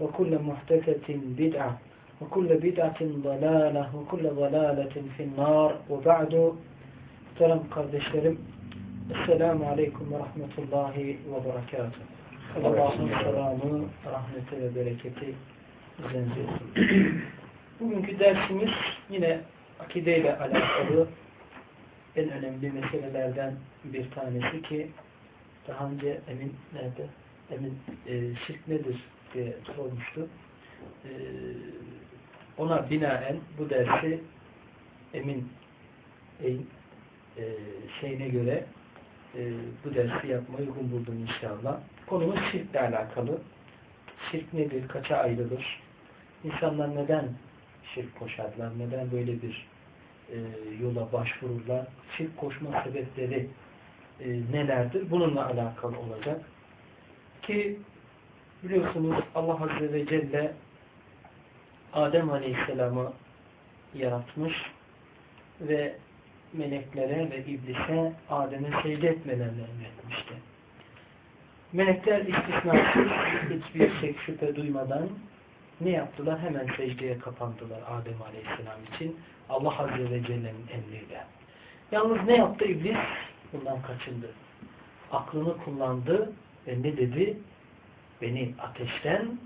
وكل محدثة بدعة وكل بدعة ضلالة وكل ضلالة في النار وبعد Muhterem kardeşlerim Esselamu Aleyküm ve Rahmetullahi ve Berekatuhu Allah'ın selamı, rahmeti ve bereketi üzerinize olsun. Bugünkü dersimiz yine akideyle alakalı en önemli meselelerden bir tanesi ki daha önce Emin nerede? Emin e, şirk nedir diye sormuştu. E, ona binaen bu dersi Emin Eyn e, şeyine göre e, bu dersi yapmayı uygun buldum inşallah. Konumuz şirkle alakalı. Şirk nedir? Kaça ayrılır? İnsanlar neden şirk koşarlar? Neden böyle bir e, yola başvururlar? Şirk koşma sebepleri e, nelerdir? Bununla alakalı olacak. Ki biliyorsunuz Allah Azze ve Celle Adem Aleyhisselam'ı yaratmış ve meleklere ve iblise Adem'e secde etmelerini emretmişti. Melekler istisnasız hiçbir şey şüphe duymadan ne yaptılar? Hemen secdeye kapandılar Adem Aleyhisselam için Allah Azze ve Celle'nin emriyle. Yalnız ne yaptı iblis? Bundan kaçındı. Aklını kullandı ve ne dedi? Beni ateşten,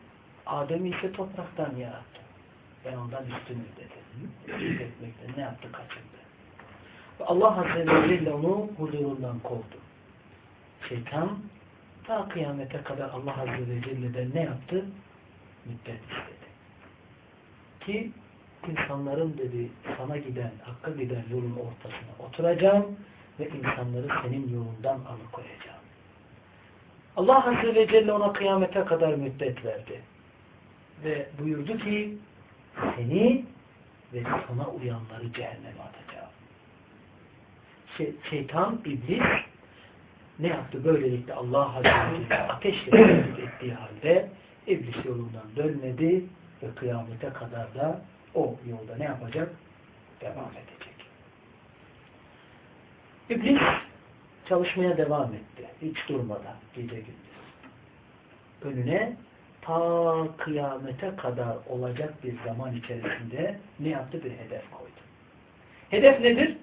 Adem'i ise topraktan yarattı. Ben ondan üstünüm dedi. Şirk etmekten ne yaptı? Kaçındı. Ve Allah Azze ve Celle onu huzurundan kovdu. Şeytan ta kıyamete kadar Allah Azze ve Celle'den ne yaptı? Müddet istedi. Ki insanların dedi sana giden, hakka giden yolun ortasına oturacağım ve insanları senin yolundan alıkoyacağım. Allah Azze ve Celle ona kıyamete kadar müddet verdi. Ve buyurdu ki seni ve sana uyanları cehenneme atacağım. Şey, şeytan, iblis ne yaptı? Böylelikle Allah Azze ve Celle ateşle tehdit ettiği halde iblis yolundan dönmedi ve kıyamete kadar da o yolda ne yapacak? Devam edecek. İblis çalışmaya devam etti. Hiç durmadan gece gündüz. Önüne ta kıyamete kadar olacak bir zaman içerisinde ne yaptı? Bir hedef koydu. Hedef nedir?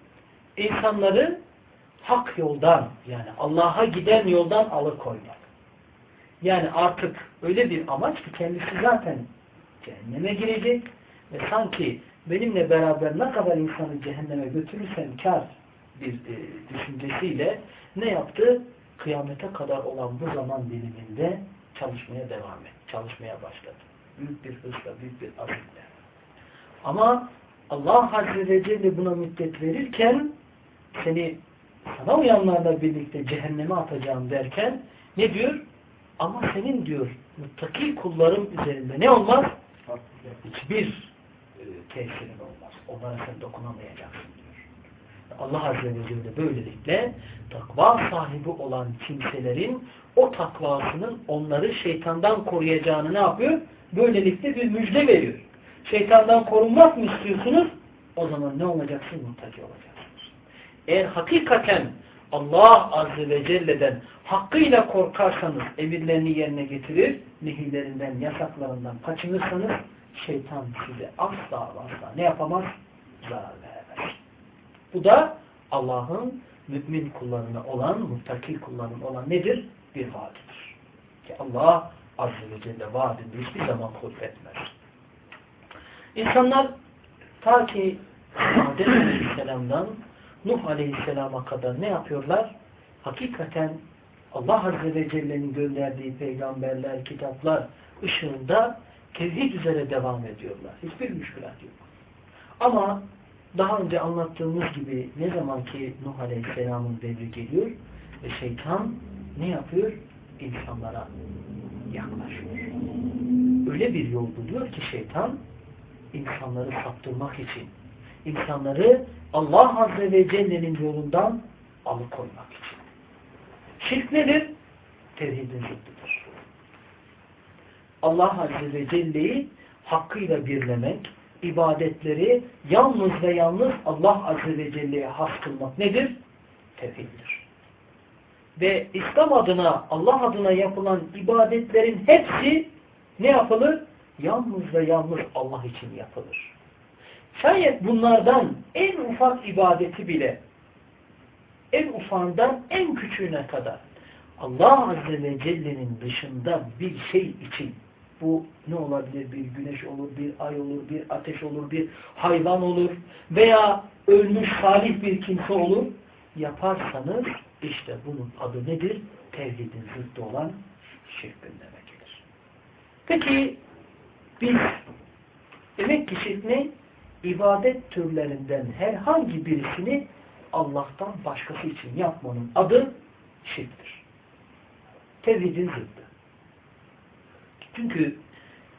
İnsanları hak yoldan yani Allah'a giden yoldan alıkoymak. Yani artık öyle bir amaç ki kendisi zaten cehenneme girecek ve sanki benimle beraber ne kadar insanı cehenneme götürürsem kar bir e, düşüncesiyle ne yaptı? Kıyamete kadar olan bu zaman diliminde çalışmaya devam et. Çalışmaya başladı. Büyük bir hırsla, büyük bir azimle. Ama Allah Azze ve Celle buna müddet verirken seni sana uyanlarla birlikte cehenneme atacağım derken ne diyor? Ama senin diyor muttaki kullarım üzerinde ne olmaz? Hiçbir e, tesirin olmaz. Onlara sen dokunamayacaksın diyor. Allah Azze ve Celle böylelikle takva sahibi olan kimselerin o takvasının onları şeytandan koruyacağını ne yapıyor? Böylelikle bir müjde veriyor. Şeytandan korunmak mı istiyorsunuz? o zaman ne olacaksın? Muttaki olacaksın. Eğer hakikaten Allah Azze ve Celle'den hakkıyla korkarsanız emirlerini yerine getirir, nehirlerinden, yasaklarından kaçınırsanız şeytan size asla asla ne yapamaz? Zarar veremez. Bu da Allah'ın mümin kullarına olan, muttaki kullarına olan nedir? Bir vaadidir. Ki Allah Azze ve Celle vaadini hiçbir zaman hulf etmez. İnsanlar ta ki Adem Aleyhisselam'dan Nuh Aleyhisselam'a kadar ne yapıyorlar? Hakikaten Allah Azze ve Celle'nin gönderdiği peygamberler, kitaplar ışığında tevhid üzere devam ediyorlar. Hiçbir müşkülat yok. Ama daha önce anlattığımız gibi ne zaman ki Nuh Aleyhisselam'ın devri geliyor ve şeytan ne yapıyor? İnsanlara yaklaşıyor. Öyle bir yol buluyor ki şeytan insanları saptırmak için, insanları Allah Azze ve Celle'nin yolundan alıkoymak için. Şirk nedir? Tevhidin zıddıdır. Allah Azze ve Celle'yi hakkıyla birlemek, ibadetleri yalnız ve yalnız Allah Azze ve Celle'ye has kılmak nedir? Tevhiddir. Ve İslam adına, Allah adına yapılan ibadetlerin hepsi ne yapılır? Yalnız ve yalnız Allah için yapılır. Şayet bunlardan en ufak ibadeti bile en ufağından en küçüğüne kadar Allah Azze ve Celle'nin dışında bir şey için bu ne olabilir? Bir güneş olur, bir ay olur, bir ateş olur, bir hayvan olur veya ölmüş salih bir kimse olur. Yaparsanız işte bunun adı nedir? Tevhidin zıttı olan şirk gündeme. Peki biz demek ki şirk ne? İbadet türlerinden herhangi birisini Allah'tan başkası için yapmanın adı şirktir. Tevhidin zıttı. Çünkü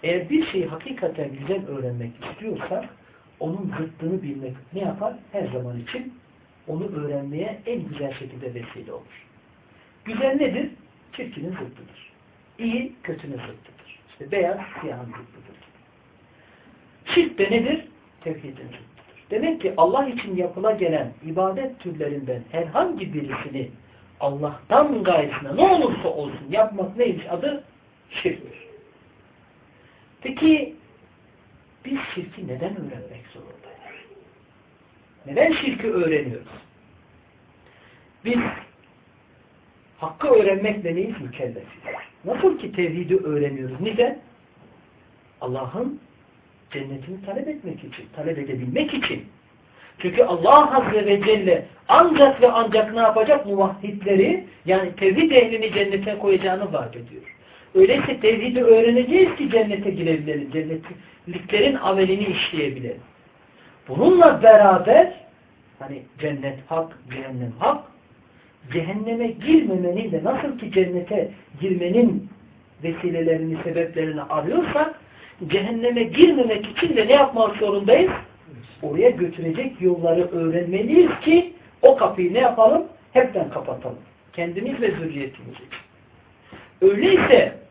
eğer bir şeyi hakikaten güzel öğrenmek istiyorsak onun zıttını bilmek ne yapar? Her zaman için onu öğrenmeye en güzel şekilde vesile olur. Güzel nedir? Çirkinin zıttıdır. İyi, kötünün zıttıdır. İşte beyaz, siyahın zıttıdır. Şirk de nedir? Tevhidin zıttıdır. Demek ki Allah için yapıla gelen ibadet türlerinden herhangi birisini Allah'tan gayesine ne olursa olsun yapmak neymiş? Adı şirktir. Peki biz şirki neden öğrenmek zorundayız? Neden şirki öğreniyoruz? Biz hakkı öğrenmekle neyiz? Mükellefiz. Nasıl ki tevhidi öğreniyoruz? Neden? Allah'ın cennetini talep etmek için, talep edebilmek için. Çünkü Allah Azze ve Celle ancak ve ancak ne yapacak? Muvahhidleri yani tevhid ehlini cennete koyacağını vaat ediyor. Öyleyse tevhidi öğreneceğiz ki cennete girebilelim. Cennetliklerin amelini işleyebilelim. Bununla beraber hani cennet hak, cehennem hak cehenneme girmemenin de nasıl ki cennete girmenin vesilelerini, sebeplerini arıyorsak cehenneme girmemek için de ne yapmak zorundayız? Oraya götürecek yolları öğrenmeliyiz ki o kapıyı ne yapalım? Hepten kapatalım. Kendimiz ve zürriyetimiz için. Öyleyse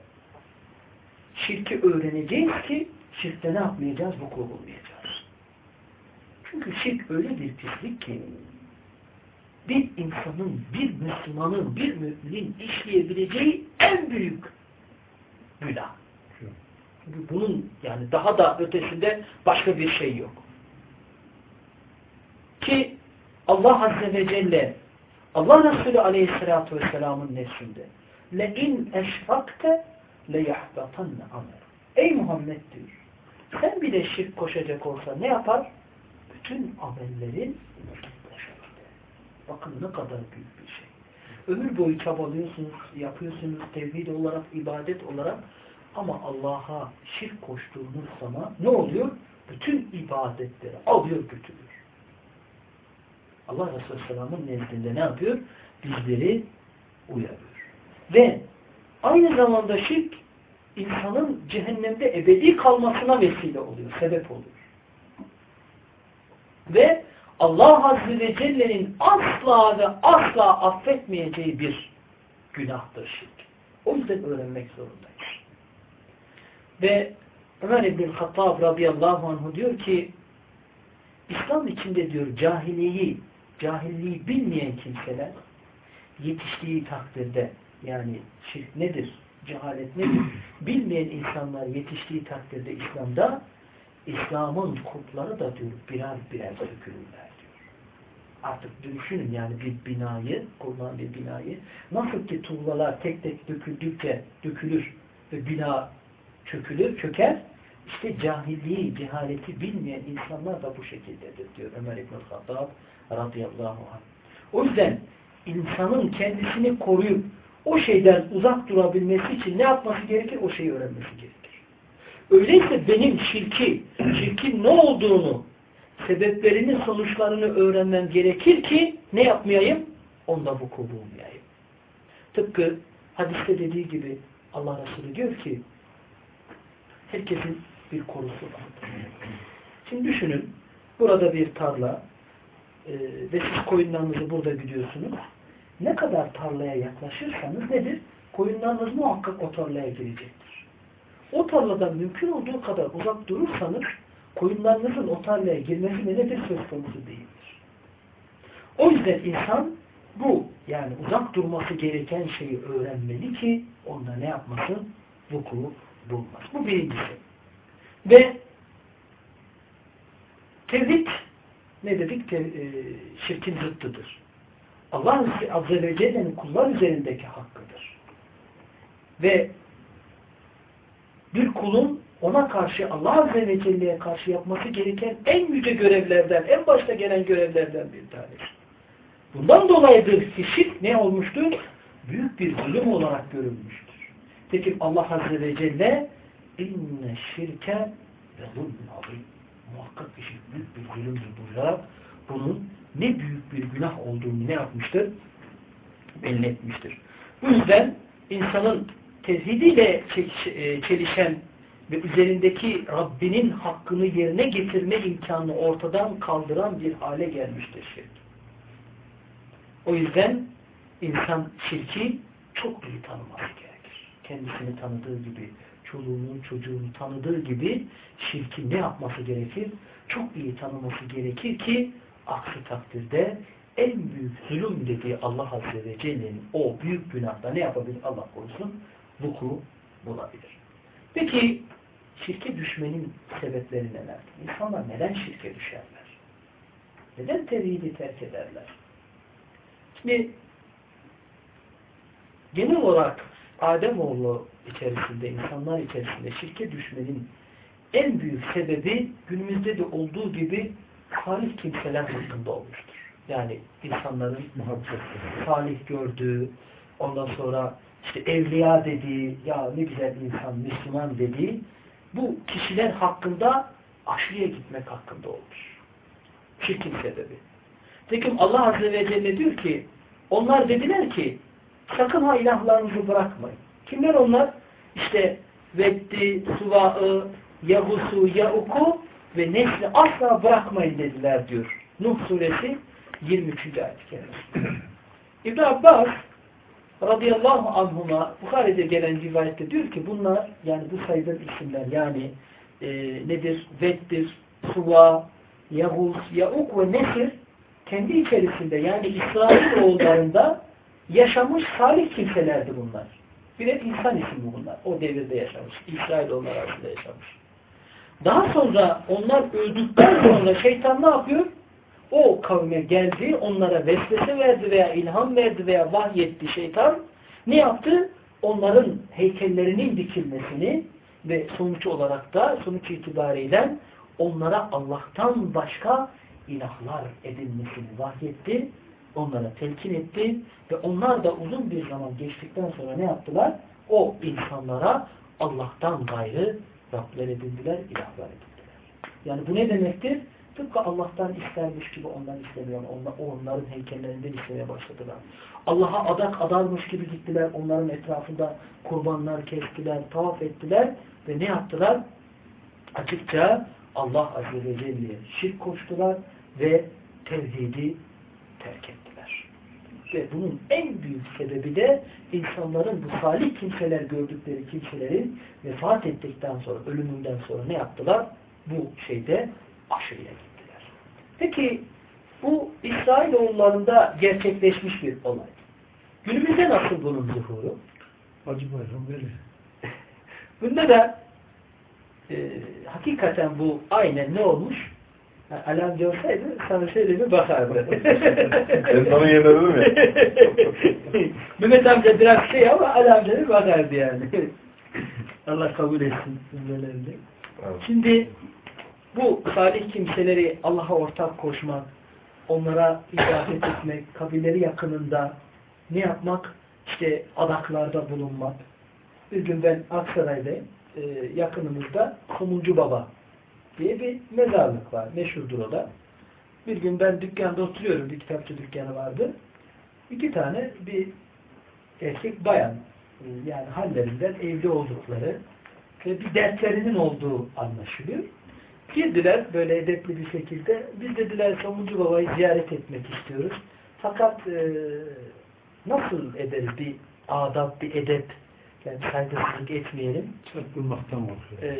şirki öğreneceğiz ki şirkte ne yapmayacağız? Bu kovulmayacağız. Çünkü şirk öyle bir pislik ki bir insanın, bir Müslümanın, bir müminin işleyebileceği en büyük günah. Çünkü bunun yani daha da ötesinde başka bir şey yok. Ki Allah Azze ve Celle Allah Resulü Aleyhisselatü Vesselam'ın neslinde لَاِنْ اَشْفَقْتَ leyahbatanne amel. Ey Muhammed diyor. Sen bile şirk koşacak olsa ne yapar? Bütün amellerin Bakın ne kadar büyük bir şey. Ömür boyu çabalıyorsunuz, yapıyorsunuz tevhid olarak, ibadet olarak ama Allah'a şirk koştuğunuz zaman ne oluyor? Bütün ibadetleri alıyor götürüyor. Allah Resulü Selam'ın nezdinde ne yapıyor? Bizleri uyarıyor. Ve aynı zamanda şirk insanın cehennemde ebedi kalmasına vesile oluyor, sebep oluyor. Ve Allah Azze ve Celle'nin asla ve asla affetmeyeceği bir günahtır şirk. O yüzden öğrenmek zorundayız. Ve Ömer İbn-i Hattab radıyallahu anh diyor ki İslam içinde diyor cahiliyi, cahilliği bilmeyen kimseler yetiştiği takdirde yani şirk nedir, cehalet nedir bilmeyen insanlar yetiştiği takdirde İslam'da İslam'ın kurtları da diyor birer birer dökülürler diyor. Artık düşünün yani bir binayı, kurulan bir binayı nasıl ki tuğlalar tek tek döküldükçe dökülür ve bina çökülür, çöker işte cahilliği, cehaleti bilmeyen insanlar da bu şekildedir diyor Ömer İbn-i radıyallahu anh. O yüzden insanın kendisini koruyup o şeyden uzak durabilmesi için ne yapması gerekir? O şeyi öğrenmesi gerekir. Öyleyse benim şirki, şirkin ne olduğunu, sebeplerini, sonuçlarını öğrenmem gerekir ki ne yapmayayım? Onda bu bulmayayım. Tıpkı hadiste dediği gibi Allah Resulü diyor ki herkesin bir konusu vardır. Şimdi düşünün burada bir tarla e, ve siz koyunlarınızı burada gidiyorsunuz. Ne kadar tarlaya yaklaşırsanız nedir? Koyunlarınız muhakkak o tarlaya girecektir. O tarladan mümkün olduğu kadar uzak durursanız koyunlarınızın o tarlaya girmesi nedir? Söz konusu değildir. O yüzden insan bu yani uzak durması gereken şeyi öğrenmeli ki onda ne yapmasın? Vuku bulmaz. Bu birincisi. Ve tevhid ne dedik? Te, e, şirkin zıttıdır. Allah Azze ve Celle'nin kullar üzerindeki hakkıdır. Ve bir kulun ona karşı Allah Azze ve Celle'ye karşı yapması gereken en yüce görevlerden, en başta gelen görevlerden bir tanesi. Bundan dolayıdır ki şirk ne olmuştur? Büyük bir zulüm olarak görülmüştür. Peki Allah Azze ve Celle inne şirke ve zulmün azim. Muhakkak bir şirk büyük bir zulümdür buyurarak bunun ne büyük bir günah olduğunu ne yapmıştır? Belli etmiştir. Bu yüzden insanın tevhidiyle e, çelişen ve üzerindeki Rabbinin hakkını yerine getirme imkanını ortadan kaldıran bir hale gelmiştir şirk. O yüzden insan şirki çok iyi tanıması gerekir. Kendisini tanıdığı gibi, çoluğunun çocuğunu tanıdığı gibi şirki ne yapması gerekir? Çok iyi tanıması gerekir ki aksi takdirde en büyük zulüm dediği Allah Azze ve Celle'nin o büyük günahda ne yapabilir? Allah korusun vuku bulabilir. Peki şirke düşmenin sebepleri nelerdir? İnsanlar neden şirke düşerler? Neden tevhidi terk ederler? Şimdi genel olarak Ademoğlu içerisinde, insanlar içerisinde şirke düşmenin en büyük sebebi günümüzde de olduğu gibi salih kimseler hakkında olmuştur. Yani insanların salih gördüğü, ondan sonra işte evliya dediği, ya ne güzel insan, Müslüman dediği bu kişiler hakkında aşırıya gitmek hakkında olur. Şirkin sebebi. Tekim Allah Azze ve Celle diyor ki onlar dediler ki sakın ha ilahlarınızı bırakmayın. Kimler onlar? İşte Veddi, Suva'ı, Yahus'u, Ya'uku ve nesli asla bırakmayın dediler diyor. Nuh suresi 23. ayet-i kerime. İbn Abbas radıyallahu anhuma Bukhari'de gelen rivayette diyor ki bunlar yani bu sayılan isimler yani e, nedir? Veddir, Suva, Yahus, Yauk ve Nesir kendi içerisinde yani İsrail oğullarında yaşamış salih kimselerdi bunlar. Birer insan ismi bunlar. O devirde yaşamış. İsrail onlar arasında yaşamış. Daha sonra onlar öldükten sonra şeytan ne yapıyor? O kavme geldi, onlara vesvese verdi veya ilham verdi veya vahyetti şeytan. Ne yaptı? Onların heykellerinin dikilmesini ve sonuç olarak da sonuç itibariyle onlara Allah'tan başka ilahlar edilmesini vahyetti. Onlara telkin etti ve onlar da uzun bir zaman geçtikten sonra ne yaptılar? O insanlara Allah'tan gayrı Rabler edildiler, ilahlar edildiler. Yani bu ne demektir? Tıpkı Allah'tan istermiş gibi ondan istemiyor. Onlar, onların heykellerinden istemeye başladılar. Allah'a adak adarmış gibi gittiler. Onların etrafında kurbanlar kestiler, tavaf ettiler ve ne yaptılar? Açıkça Allah Azze ve Celle'ye şirk koştular ve tevhidi terk ettiler. Ve bunun en büyük sebebi de insanların bu salih kimseler gördükleri kimselerin vefat ettikten sonra, ölümünden sonra ne yaptılar? Bu şeyde aşırıya gittiler. Peki bu İsrailoğullarında gerçekleşmiş bir olay. Günümüzde nasıl bunun zuhuru? Hacı Bayram Veli. Bunda da e, hakikaten bu aynen ne olmuş? Ha, alarm görseydi sana şöyle bir bakardı. Ben sana yemedim mi? Mehmet amca biraz şey ama alarmca bir bakardı yani. Allah kabul etsin cümlelerini. Evet. Şimdi bu salih kimseleri Allah'a ortak koşmak, onlara ibadet etmek, kabirleri yakınında ne yapmak? İşte adaklarda bulunmak. Bir gün ben Aksaray'da e, yakınımızda Kumuncu Baba diye bir mezarlık var. Meşhurdur o da. Bir gün ben dükkanda oturuyorum. Bir kitapçı dükkanı vardı. İki tane bir erkek bayan e, yani hallerinden evli oldukları ve bir dertlerinin olduğu anlaşılıyor. Girdiler böyle edepli bir şekilde. Biz dediler Somuncu Baba'yı ziyaret etmek istiyoruz. Fakat e, nasıl ederiz bir adab, bir edep yani saygısızlık etmeyelim. Çarpılmaktan korkuyor. Ee,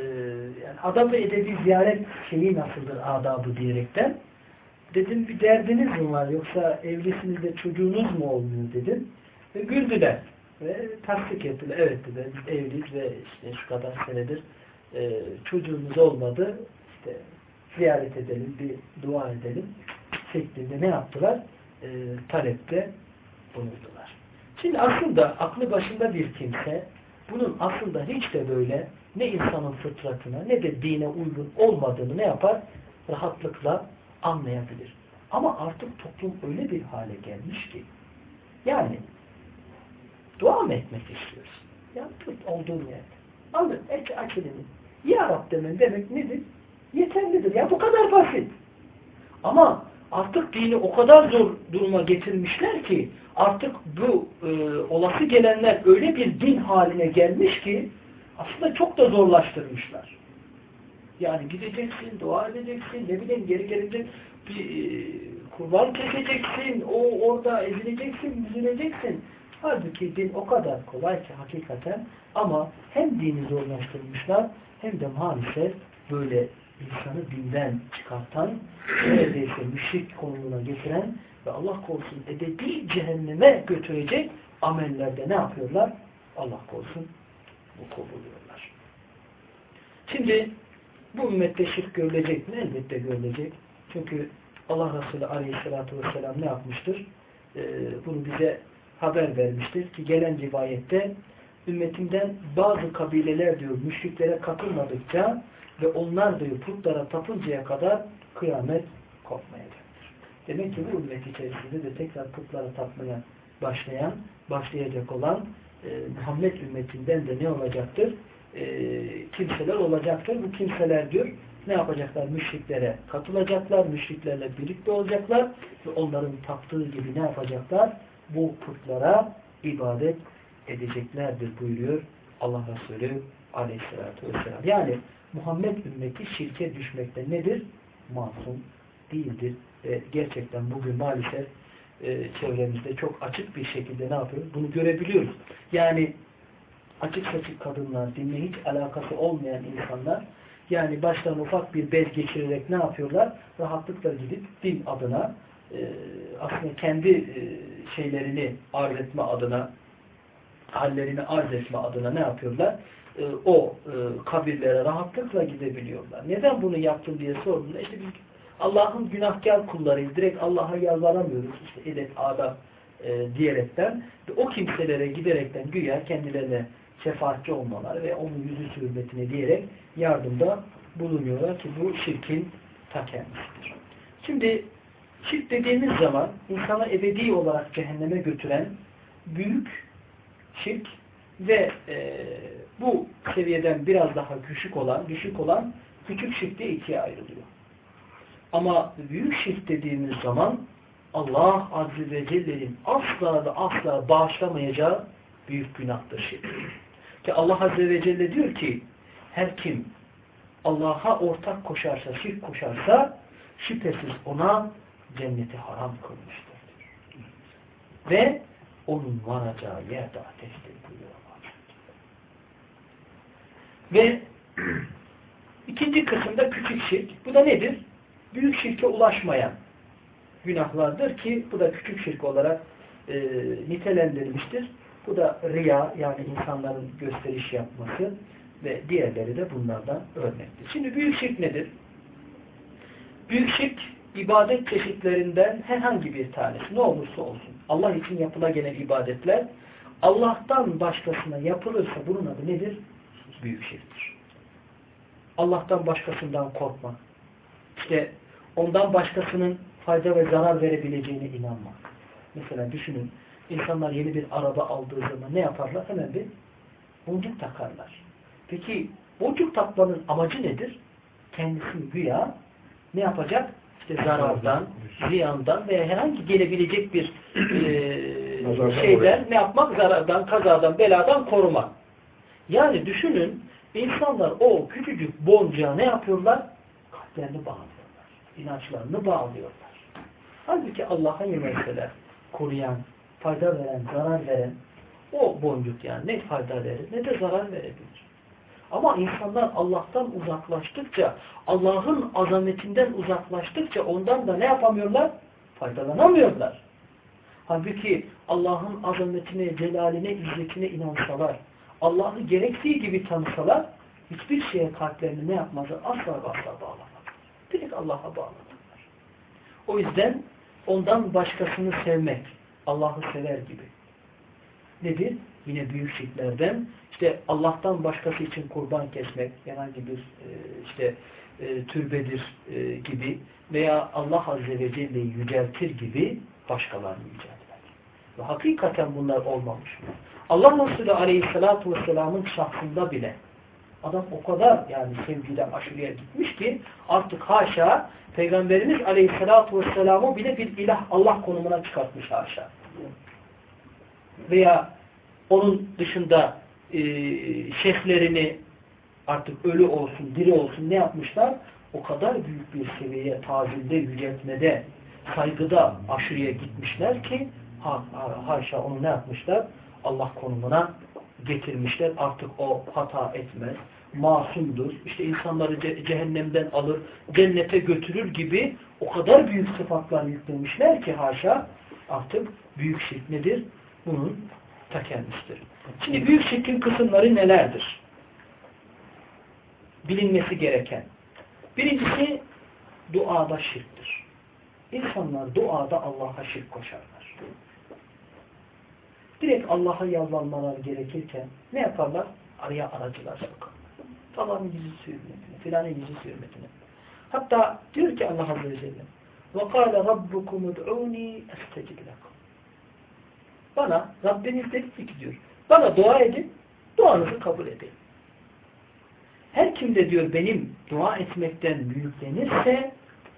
yani adab ve edebi ziyaret şeyi nasıldır adabı diyerekten. Dedim bir derdiniz mi var yoksa evlisiniz de çocuğunuz mu olmuyor dedim. Ve güldüler. Ve tasdik ettiler. Evet dediler biz evliyiz ve işte şu kadar senedir e, çocuğumuz olmadı. İşte ziyaret edelim, bir dua edelim şeklinde ne yaptılar? E, talepte bulundular. Şimdi aslında aklı başında bir kimse bunun aslında hiç de böyle ne insanın fıtratına ne de dine uygun olmadığını ne yapar? Rahatlıkla anlayabilir. Ama artık toplum öyle bir hale gelmiş ki yani dua mı etmek istiyorsun? Ya tut olduğun yerde. Alın, aç, aç elini. Ya Rab demen demek nedir? Yeterlidir. Ya bu kadar basit. Ama artık dini o kadar zor duruma getirmişler ki artık bu e, olası gelenler öyle bir din haline gelmiş ki aslında çok da zorlaştırmışlar. Yani gideceksin, dua edeceksin, ne bileyim geri gelecek bir e, kurban keseceksin, o orada ezileceksin, üzüleceksin. Halbuki din o kadar kolay ki hakikaten ama hem dini zorlaştırmışlar hem de maalesef böyle insanı dinden çıkartan, neredeyse müşrik konumuna getiren ve Allah korusun ebedi cehenneme götürecek amellerde ne yapıyorlar? Allah korusun bu kovuluyorlar. Şimdi bu ümmette şirk görülecek mi? Elbette görülecek. Çünkü Allah Resulü Aleyhisselatü Vesselam ne yapmıştır? Ee, bunu bize haber vermiştir ki gelen rivayette ümmetimden bazı kabileler diyor müşriklere katılmadıkça ve onlar diyor putlara tapıncaya kadar kıyamet kopmayacaktır. Demek ki bu ümmet içerisinde de tekrar putlara tapmaya başlayan, başlayacak olan e, Muhammed ümmetinden de ne olacaktır? E, kimseler olacaktır. Bu kimseler diyor ne yapacaklar? Müşriklere katılacaklar, müşriklerle birlikte olacaklar ve onların taptığı gibi ne yapacaklar? Bu putlara ibadet edeceklerdir buyuruyor Allah Resulü aleyhissalatü vesselam. Yani Muhammed ümmeti şirke düşmekte nedir? Masum değildir. Ve gerçekten bugün maalesef e, çevremizde çok açık bir şekilde ne yapıyoruz? Bunu görebiliyoruz. Yani açık saçık kadınlar, dinle hiç alakası olmayan insanlar yani baştan ufak bir bez geçirerek ne yapıyorlar? Rahatlıkla gidip din adına e, aslında kendi e, şeylerini arz etme adına hallerini arz etme adına ne yapıyorlar? E, o e, kabirlere rahatlıkla gidebiliyorlar. Neden bunu yaptın diye sorduğunda işte biz Allah'ın günahkar kullarıyız. Direkt Allah'a yalvaramıyoruz. İşte edep, adab e, diyerekten o kimselere giderekten güya kendilerine şefaatçi olmaları ve onun yüzü hürmetine diyerek yardımda bulunuyorlar ki bu şirkin ta kendisidir. Şimdi şirk dediğimiz zaman insana ebedi olarak cehenneme götüren büyük şirk ve e, bu seviyeden biraz daha düşük olan, düşük olan küçük şirk diye ikiye ayrılıyor. Ama büyük şirk dediğimiz zaman Allah Azze ve Celle'nin asla ve asla bağışlamayacağı büyük günahtır şirk. Ki Allah Azze ve Celle diyor ki her kim Allah'a ortak koşarsa, şirk koşarsa şüphesiz ona cenneti haram kılmıştır. Ve onun varacağı yerde ateştir buyuruyor. Ve ikinci kısımda küçük şirk. Bu da nedir? Büyük şirke ulaşmayan günahlardır ki bu da küçük şirk olarak e, nitelendirilmiştir. Bu da riya yani insanların gösteriş yapması ve diğerleri de bunlardan örnektir. Şimdi büyük şirk nedir? Büyük şirk ibadet çeşitlerinden herhangi bir tanesi ne olursa olsun. Allah için yapıla gelen ibadetler Allah'tan başkasına yapılırsa bunun adı nedir? Büyük şirktir. Allah'tan başkasından korkmak. İşte ondan başkasının fayda ve zarar verebileceğine inanmak. Mesela düşünün insanlar yeni bir araba aldığı zaman ne yaparlar? Hemen bir boncuk takarlar. Peki boncuk takmanın amacı nedir? Kendisini güya ne yapacak? İşte zarardan, ziyandan veya herhangi gelebilecek bir e, şeyden ne yapmak? Zarardan, kazadan, beladan korumak. Yani düşünün insanlar o küçücük boncuğa ne yapıyorlar? Kalplerini bağlıyorlar. İnançlarını bağlıyorlar. Halbuki Allah'a yönelseler koruyan, fayda veren, zarar veren o boncuk yani ne fayda verir ne de zarar verebilir. Ama insanlar Allah'tan uzaklaştıkça, Allah'ın azametinden uzaklaştıkça ondan da ne yapamıyorlar? Faydalanamıyorlar. Halbuki Allah'ın azametine, celaline, izzetine inansalar, Allah'ı gerektiği gibi tanısalar, hiçbir şeye kalplerini ne yapmazlar? Asla ve asla bağlamaz. Direkt Allah'a bağlanırlar. O yüzden ondan başkasını sevmek, Allah'ı sever gibi. Nedir? Yine büyük şirklerden işte Allah'tan başkası için kurban kesmek, herhangi bir e, işte e, türbedir e, gibi veya Allah Azze ve Celle'yi yüceltir gibi başkalarını yüceltmek. Ve hakikaten bunlar olmamış. Allah Resulü Aleyhisselatü Vesselam'ın şahsında bile adam o kadar yani sevgiden aşırıya gitmiş ki artık haşa Peygamberimiz Aleyhisselatü Vesselam'ı bile bir ilah Allah konumuna çıkartmış haşa. Veya onun dışında e, şeyhlerini artık ölü olsun, diri olsun ne yapmışlar? O kadar büyük bir seviyeye tazilde, yüceltmede, saygıda aşırıya gitmişler ki ha, ha, haşa onu ne yapmışlar? Allah konumuna getirmişler. Artık o hata etmez. Masumdur. İşte insanları ce cehennemden alır, cennete götürür gibi o kadar büyük sıfatlar yüklemişler ki haşa artık büyük şirk nedir? Bunun ta kendisidir. Şimdi büyük şirkin kısımları nelerdir? Bilinmesi gereken. Birincisi duada şirktir. İnsanlar duada Allah'a şirk koşarlar Direkt Allah'a yalvarmalar gerekirken ne yaparlar? Araya aracılar sokarlar. Falanın yüzü sürmetine, filanın yüzü sürmetine. Hatta diyor ki Allah Azze ve Celle وَقَالَ رَبُّكُمُ دْعُونِي اَسْتَجِبْ لَكُمْ Bana Rabbiniz dedi ki diyor bana dua edin, duanızı kabul edin. Her kimde diyor benim dua etmekten büyüklenirse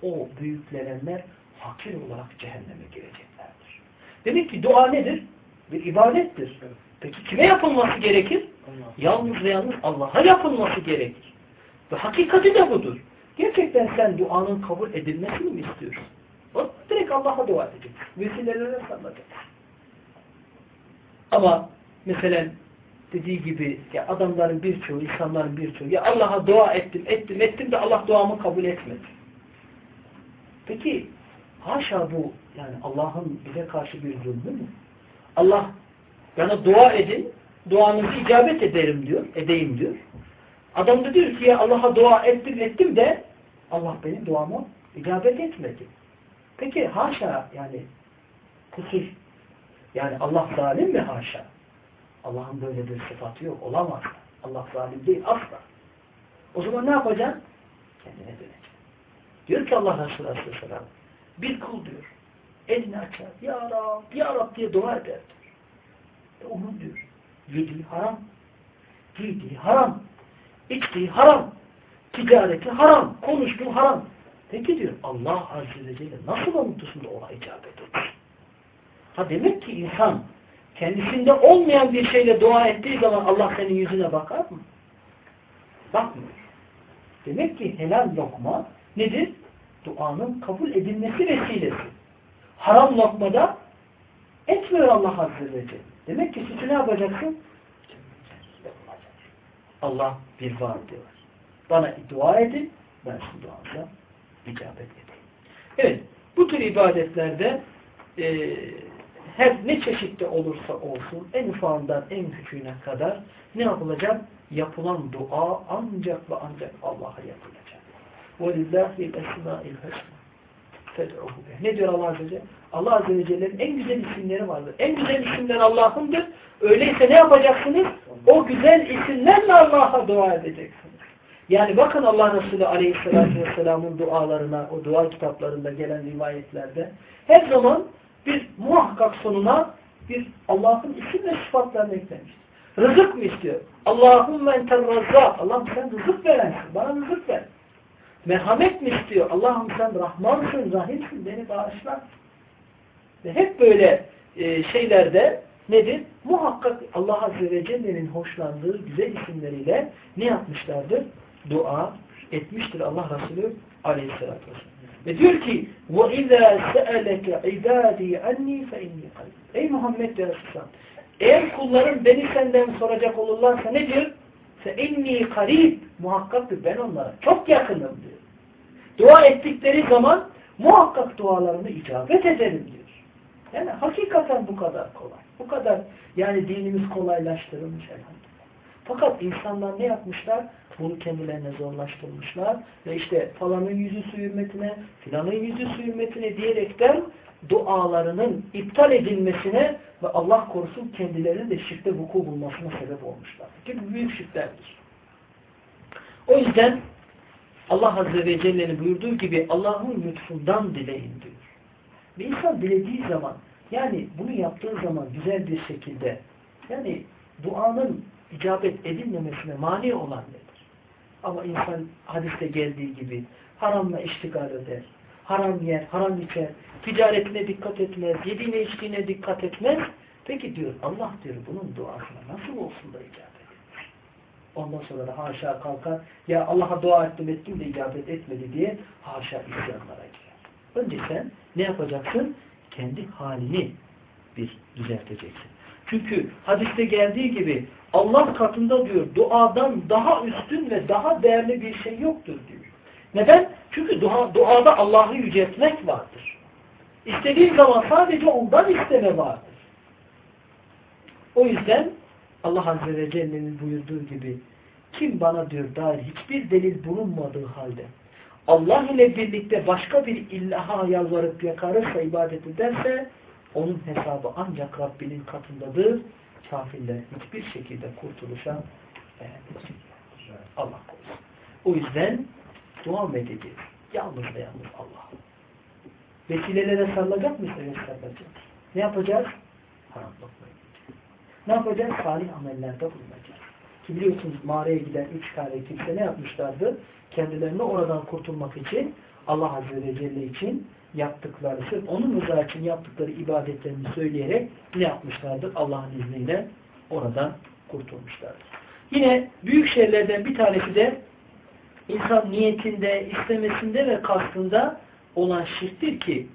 o büyüklenenler fakir olarak cehenneme gireceklerdir. Demek ki dua nedir? Bir ibadettir. Peki kime yapılması gerekir? Yalnız ve yalnız Allah'a yapılması gerekir. Ve hakikati de budur. Gerçekten sen duanın kabul edilmesini mi istiyorsun? Bak direkt Allah'a dua edeceksin. Vesilelerine sarılacaksın. Ama mesela dediği gibi ya adamların birçoğu, insanların birçoğu ya Allah'a dua ettim, ettim, ettim de Allah duamı kabul etmedi. Peki haşa bu yani Allah'ın bize karşı bir zulmü mü? Allah bana dua edin, duanızı icabet ederim diyor, edeyim diyor. Adam da diyor ki ya Allah'a dua ettim, ettim de Allah benim duamı icabet etmedi. Peki haşa yani kusur yani Allah zalim mi haşa? Allah'ın böyle bir sıfatı yok. Olamaz. Allah zalim değil asla. O zaman ne yapacaksın? Kendine döneceksin. Diyor ki Allah Resulü Aleyhisselam bir kul diyor. Elini açar. Ya Rab, Ya Rab diye dua eder. E onun diyor. Yediği haram. Giydiği haram. içtiği haram. Ticareti haram. Konuştuğu haram. Peki diyor Allah Azze ve nasıl unutursun da ona icabet eder? Ha demek ki insan kendisinde olmayan bir şeyle dua ettiği zaman Allah senin yüzüne bakar mı? Bakmıyor. Demek ki helal lokma nedir? Duanın kabul edilmesi vesilesi Haram lokmada etmiyor Allah Azze ve Celle. Demek ki sütü ne yapacaksın? Allah bir var diyor. Bana dua edin, ben sizin duanıza icabet edeyim. Evet, bu tür ibadetlerde e, her ne çeşitte olursa olsun en ufağından en küçüğüne kadar ne yapılacak? Yapılan dua ancak ve ancak Allah'a yapılacak. وَلِلَّهِ الْاَسْمَاءِ الْحَسْنَى ne diyor Allah Azze ve Celle? Allah Azze ve Celle'nin en güzel isimleri vardır. En güzel isimler Allah'ındır. Öyleyse ne yapacaksınız? O güzel isimlerle Allah'a dua edeceksiniz. Yani bakın Allah Resulü Aleyhisselatü Vesselam'ın dualarına, o dua kitaplarında gelen rivayetlerde her zaman bir muhakkak sonuna bir Allah'ın isim ve sıfatlarını eklemiştir. Rızık mı istiyor? Allahümme enter razzak. Allah'ım sen rızık verensin. Bana rızık ver Merhamet mi istiyor? Allah'ım sen Rahmansın, Rahimsin, beni bağışla. Ve hep böyle e, şeylerde nedir? Muhakkak Allah Azze ve Celle'nin hoşlandığı güzel isimleriyle ne yapmışlardır? Dua etmiştir Allah Resulü Aleyhisselatü Vesselam. Ve diyor ki وَاِذَا سَأَلَكَ عِبَادِي عَنِّي فَاِنِّي قَلِيلٌ Ey Muhammed ve Resulullah eğer kullarım beni senden soracak olurlarsa ne diyor? فَاِنِّي قَرِيبٌ Muhakkaktır ben onlara çok yakınım diyor. Dua ettikleri zaman muhakkak dualarını icabet ederim diyor. Yani hakikaten bu kadar kolay. Bu kadar yani dinimiz kolaylaştırılmış elhamdülillah. Fakat insanlar ne yapmışlar? Bunu kendilerine zorlaştırmışlar. Ve işte falanın yüzü su hürmetine, filanın yüzü su hürmetine diyerekten dualarının iptal edilmesine ve Allah korusun kendilerinin de şirkte vuku bulmasına sebep olmuşlar. Çünkü büyük şirklerdir. O yüzden Allah Azze ve Celle'nin buyurduğu gibi Allah'ın lütfundan dileyin diyor. Bir insan dilediği zaman yani bunu yaptığı zaman güzel bir şekilde yani duanın icabet edilmemesine mani olan nedir? Ama insan hadiste geldiği gibi haramla iştigal eder. Haram yer, haram içer. Ticaretine dikkat etmez. Yediğine içtiğine dikkat etmez. Peki diyor Allah diyor bunun duasına nasıl olsun da icabet edilir? Ondan sonra da haşa kalkar. Ya Allah'a dua ettim ettim de icabet etmedi diye haşa isyanlara girer. Önce sen ne yapacaksın? Kendi halini bir düzelteceksin. Çünkü hadiste geldiği gibi Allah katında diyor duadan daha üstün ve daha değerli bir şey yoktur diyor. Neden? Çünkü dua, duada Allah'ı yüceltmek vardır. İstediğin zaman sadece ondan isteme vardır. O yüzden Allah Azze ve Celle'nin buyurduğu gibi kim bana diyor dair hiçbir delil bulunmadığı halde Allah ile birlikte başka bir illaha yalvarıp yakarırsa ibadet ederse onun hesabı ancak Rabbinin katındadır. Kafirler hiçbir şekilde kurtuluşa eremeyecekler. Allah korusun. O yüzden dua mededi. Yalnız ve yalnız Allah. Vesilelere sarılacak mıyız? Evet sarılacağız. Ne yapacağız? Haram lokmayı Ne yapacağız? Salih amellerde bulunacağız. Ki biliyorsunuz mağaraya giden üç tane kimse ne yapmışlardı? Kendilerini oradan kurtulmak için Allah Azze ve Celle için yaptıkları, sırf onun rızası için yaptıkları ibadetlerini söyleyerek ne yapmışlardır? Allah'ın izniyle oradan kurtulmuşlardır. Yine büyük şeylerden bir tanesi de insan niyetinde, istemesinde ve kastında olan şirktir ki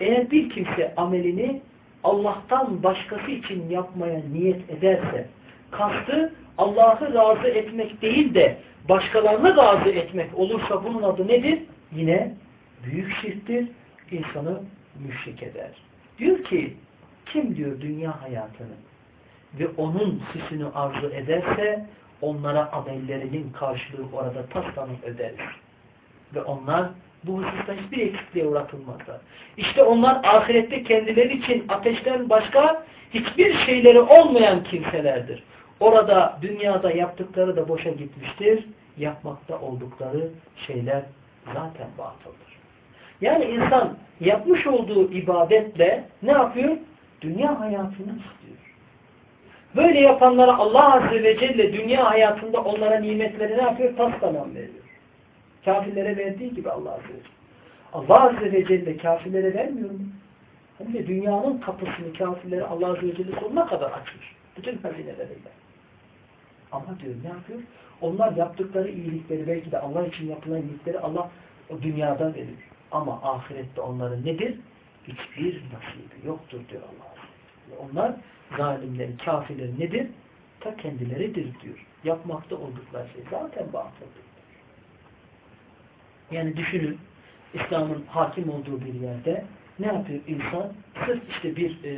eğer bir kimse amelini Allah'tan başkası için yapmaya niyet ederse kastı Allah'ı razı etmek değil de başkalarını razı etmek olursa bunun adı nedir? Yine büyük şirktir, insanı müşrik eder. Diyor ki, kim diyor dünya hayatını ve onun süsünü arzu ederse onlara amellerinin karşılığı orada taslanıp öderiz. Ve onlar bu hususta hiçbir eksikliğe uğratılmazlar. İşte onlar ahirette kendileri için ateşten başka hiçbir şeyleri olmayan kimselerdir. Orada dünyada yaptıkları da boşa gitmiştir. Yapmakta oldukları şeyler zaten batıldır. Yani insan yapmış olduğu ibadetle ne yapıyor? Dünya hayatını istiyor. Böyle yapanlara Allah Azze ve Celle dünya hayatında onlara nimetleri ne yapıyor? Tas tamam veriyor. Kafirlere verdiği gibi Allah Azze ve Celle. Allah Azze ve Celle kafirlere vermiyor mu? Hem de dünyanın kapısını kafirlere Allah Azze ve Celle sonuna kadar açmış. Bütün hazineleriyle. Ama diyor ne yapıyor? Onlar yaptıkları iyilikleri belki de Allah için yapılan iyilikleri Allah o dünyada verir. Ama ahirette onların nedir? Hiçbir nasibi yoktur diyor Allah. Onlar zalimlerin, kafirlerin nedir? Ta kendileridir diyor. Yapmakta oldukları şey zaten batıldır. Yani düşünün İslam'ın hakim olduğu bir yerde ne yapıyor insan? Sırf işte bir e,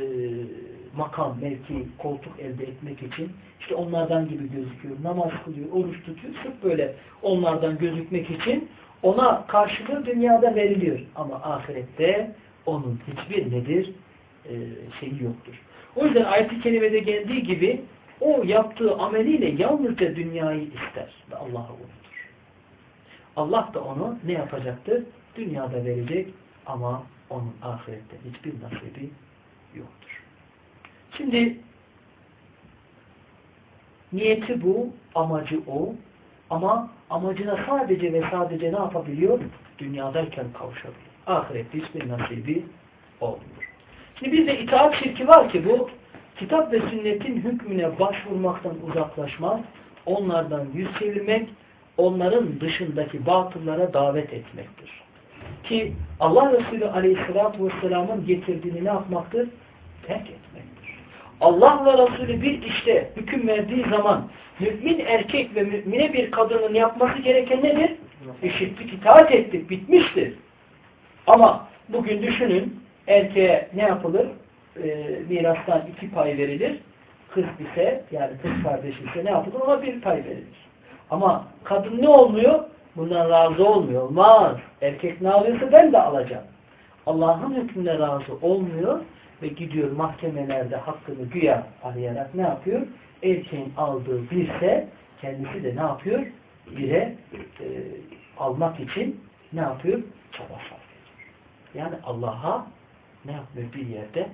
makam, mevki, koltuk elde etmek için işte onlardan gibi gözüküyor. Namaz kılıyor, oruç tutuyor. Sırf böyle onlardan gözükmek için ona karşılığı dünyada veriliyor. Ama ahirette onun hiçbir nedir? E, şeyi yoktur. O yüzden ayet-i kerimede geldiği gibi o yaptığı ameliyle yalnızca dünyayı ister ve Allah'ı unutur. Allah da onu ne yapacaktır? Dünyada verecek ama onun ahirette hiçbir nasibi yoktur. Şimdi niyeti bu, amacı o ama amacına sadece ve sadece ne yapabiliyor? Dünyadayken kavuşabiliyor. Ahirette hiçbir nasibi olmuyor. Şimdi bizde itaat şirki var ki bu kitap ve sünnetin hükmüne başvurmaktan uzaklaşmak, onlardan yüz çevirmek, onların dışındaki batıllara davet etmektir. Ki Allah Resulü Aleyhisselatü Vesselam'ın getirdiğini ne yapmaktır? Terk etmektir. Allah ve Resulü bir işte hüküm verdiği zaman mümin erkek ve mümine bir kadının yapması gereken nedir? İşittik, itaat ettik, bitmiştir. Ama bugün düşünün erkeğe ne yapılır? E, mirastan iki pay verilir. Kız ise yani kız kardeş ise ne yapılır? Ona bir pay verilir. Ama kadın ne olmuyor? Bundan razı olmuyor. Olmaz. Erkek ne alıyorsa ben de alacağım. Allah'ın hükmüne razı olmuyor ve gidiyor mahkemelerde hakkını güya arayarak ne yapıyor? Erkeğin aldığı birse kendisi de ne yapıyor? Bire e, almak için ne yapıyor? Çaba sarf ediyor. Yani Allah'a ne yapmıyor bir yerde?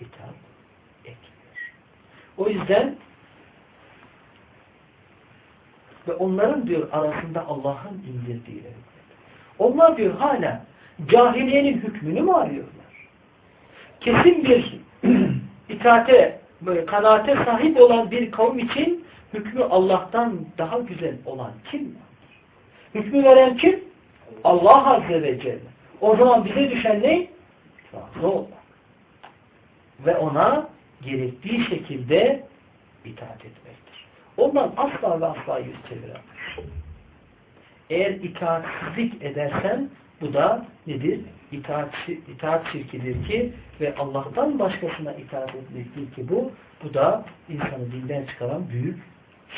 itaat etmiyor. O yüzden ve onların diyor arasında Allah'ın indirdiğileri. Onlar diyor hala cahiliyenin hükmünü mü arıyorlar? Kesin bir itaate, böyle kanaate sahip olan bir kavim için hükmü Allah'tan daha güzel olan kim? Hükmü veren kim? Allah Azze ve Celle. O zaman bize düşen ne? Razı olmak. Ve ona gerektiği şekilde itaat etmektir. Ondan asla ve asla yüz çeviremez. Eğer itaatsizlik edersen bu da nedir? İtaat, itaat şirkidir ki ve Allah'tan başkasına itaat etmektir ki bu. Bu da insanı dinden çıkaran büyük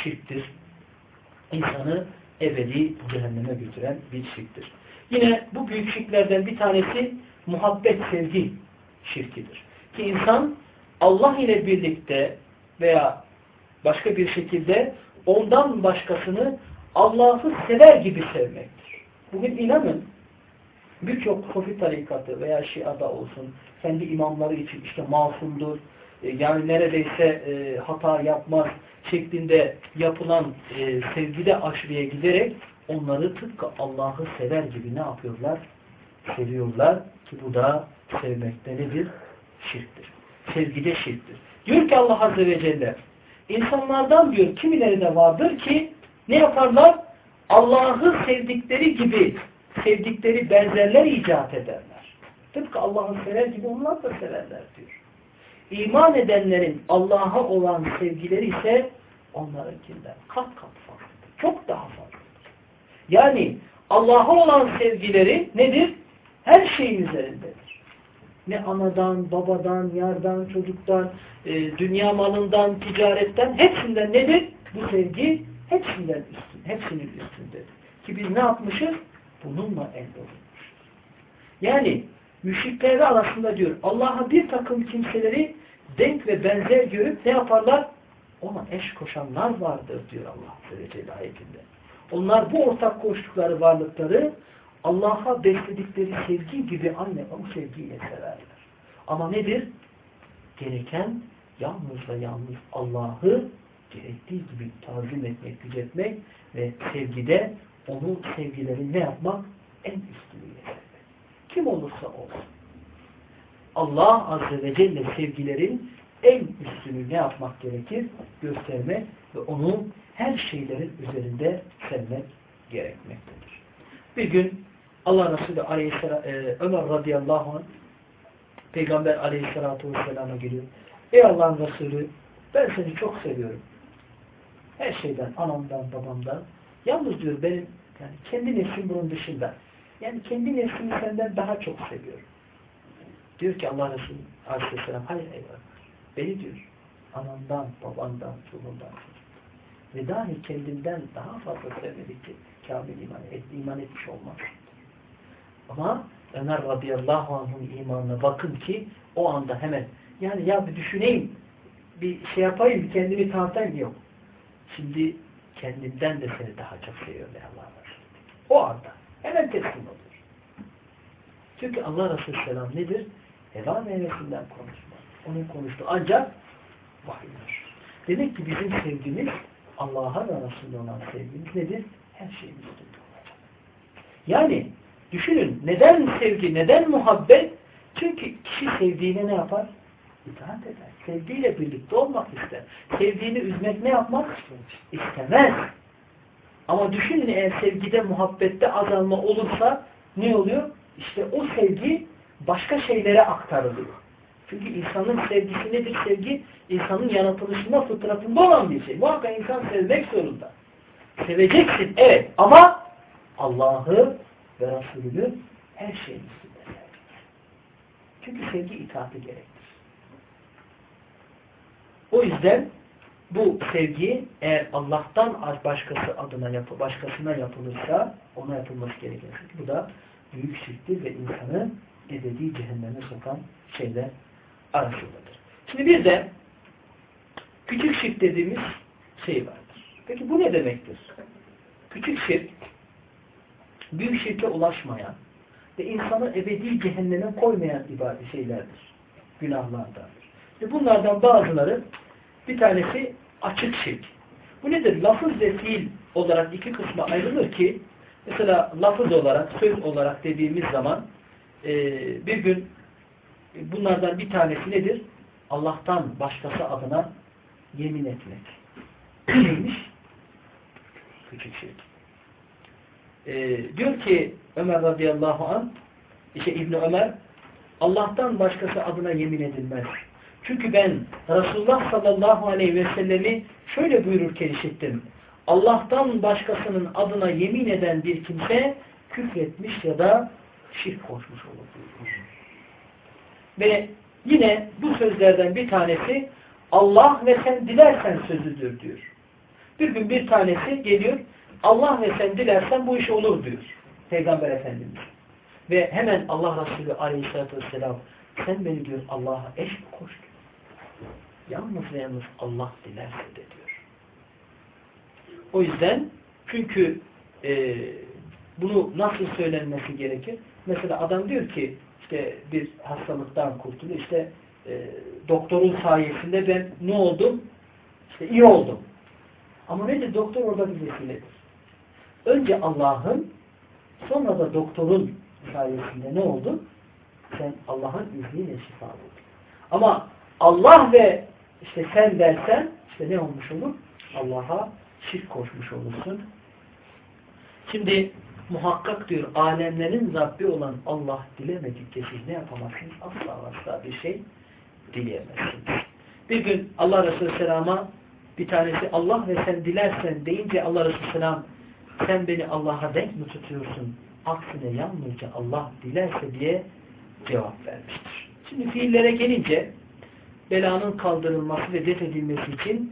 şirktir. İnsanı ebedi cehenneme götüren bir şirktir. Yine bu büyük şirklerden bir tanesi muhabbet sevgi şirkidir. Ki insan Allah ile birlikte veya başka bir şekilde ondan başkasını Allah'ı sever gibi sevmektir. Bugün inanın birçok sofi tarikatı veya şiada olsun kendi imamları için işte masumdur e, yani neredeyse e, hata yapmaz şeklinde yapılan e, sevgide aşırıya giderek onları tıpkı Allah'ı sever gibi ne yapıyorlar? Seviyorlar ki bu da sevmekte nedir? Şirktir. Sevgide şirktir. Diyor ki Allah Azze ve Celle İnsanlardan diyor kimileri de vardır ki ne yaparlar? Allah'ı sevdikleri gibi sevdikleri benzerler icat ederler. Tıpkı Allah'ı sever gibi onlar da severler diyor. İman edenlerin Allah'a olan sevgileri ise onlarınkinden kat kat farklıdır. Çok daha farklıdır. Yani Allah'a olan sevgileri nedir? Her şeyin üzerindedir ne anadan, babadan, yardan, çocuktan, e, dünya malından, ticaretten hepsinden nedir? Bu sevgi hepsinden üstün, hepsinin üstündedir. Ki biz ne yapmışız? Bununla elde olmuşuz. Yani müşrikler arasında diyor Allah'a bir takım kimseleri denk ve benzer görüp ne yaparlar? Ona eş koşanlar vardır diyor Allah Azze ve. Onlar bu ortak koştukları varlıkları Allah'a besledikleri sevgi gibi anne o sevgiyle severler. Ama nedir? Gereken yalnız ve yalnız Allah'ı gerektiği gibi tazim etmek, yüceltmek ve sevgide onun sevgilerini ne yapmak? En üstünüyle sevmek. Kim olursa olsun. Allah Azze ve Celle sevgilerin en üstünü ne yapmak gerekir? Göstermek ve onu her şeylerin üzerinde sevmek gerekmektedir. Bir gün Allah Resulü Aleyhisselam, e, Ömer radıyallahu anh Peygamber aleyhissalatu vesselama geliyor. Ey Allah'ın Resulü ben seni çok seviyorum. Her şeyden, anamdan, babamdan. Yalnız diyor benim yani kendi nefsim bunun dışında. Yani kendi nefsimi senden daha çok seviyorum. Diyor ki Allah Resulü Aleyhisselam hayır eyvallah. Beni diyor anandan, babandan, çoluğundan ve dahi kendinden daha fazla sevmedikçe kamil iman, et, iman etmiş olmaz. Ama Ömer radıyallahu anh'ın imanına bakın ki o anda hemen yani ya bir düşüneyim bir şey yapayım, kendimi tanıtayım yok. Şimdi kendinden de seni daha çok seviyor ey Allah. O anda hemen teslim olur. Çünkü Allah Resulü Selam nedir? Heva meyvesinden konuşmaz. Onun konuştuğu ancak vahiydir. Demek ki bizim sevgimiz Allah'a ve Resulüne olan sevgimiz nedir? Her şeyimiz üstünde olacak. Yani düşünün neden sevgi, neden muhabbet? Çünkü kişi sevdiğine ne yapar? İtaat eder. Sevdiğiyle birlikte olmak ister. Sevdiğini üzmek ne yapmak? İstemez. Ama düşünün eğer sevgide, muhabbette azalma olursa ne oluyor? İşte o sevgi başka şeylere aktarılıyor. Çünkü insanın sevgisi nedir? Sevgi insanın yaratılışında, fıtratında olan bir şey. Muhakkak insan sevmek zorunda. Seveceksin, evet. Ama Allah'ı ve Resulünü her şeyin üstünde. Çünkü sevgi itaati gerektir. O yüzden bu sevgi eğer Allah'tan başkası adına yapı, başkasına yapılırsa ona yapılması gerekir. Çünkü bu da büyük şirktir ve insanı ebedi cehenneme sokan şeyler arasındadır. Şimdi bir de küçük şirk dediğimiz şey vardır. Peki bu ne demektir? Küçük şirk büyük şirke ulaşmayan ve insanı ebedi cehenneme koymayan ibadet şeylerdir. Günahlardandır. Ve bunlardan bazıları bir tanesi açık şirk. Bu nedir? Lafız ve fiil olarak iki kısma ayrılır ki mesela lafız olarak, söz olarak dediğimiz zaman e, bir gün bunlardan bir tanesi nedir? Allah'tan başkası adına yemin etmek. Neymiş? Küçük şirk. E, diyor ki Ömer radıyallahu an işte İbni Ömer Allah'tan başkası adına yemin edilmez. Çünkü ben Resulullah sallallahu aleyhi ve sellemi şöyle buyururken işittim. Allah'tan başkasının adına yemin eden bir kimse küfretmiş ya da şirk koşmuş olur. Ve yine bu sözlerden bir tanesi Allah ve sen dilersen sözüdür diyor. Bir gün bir tanesi geliyor Allah ve sen dilersen bu iş olur diyor. Peygamber Efendimiz. Ve hemen Allah Resulü aleyhissalatü vesselam sen beni diyor Allah'a eş mi koştun? Yalnız ve yalnız Allah dilerse de diyor. O yüzden çünkü e, bunu nasıl söylenmesi gerekir? Mesela adam diyor ki işte bir hastalıktan kurtuluyor. İşte e, doktorun sayesinde ben ne oldum? İşte iyi oldum. Ama nedir? Doktor orada bir vesiledir. Önce Allah'ın sonra da doktorun sayesinde ne oldu? Sen Allah'ın izniyle şifa oldun. Ama Allah ve işte sen dersen işte ne olmuş olur? Allah'a şirk koşmuş olursun. Şimdi muhakkak diyor alemlerin Rabbi olan Allah dilemedikçe siz ne yapamazsınız? Asla asla bir şey dileyemezsiniz. Bir gün Allah Resulü Selam'a bir tanesi Allah ve sen dilersen deyince Allah Resulü Selam sen beni Allah'a denk mi tutuyorsun? Aksine yalnızca Allah dilerse diye cevap vermiştir. Şimdi fiillere gelince belanın kaldırılması ve def edilmesi için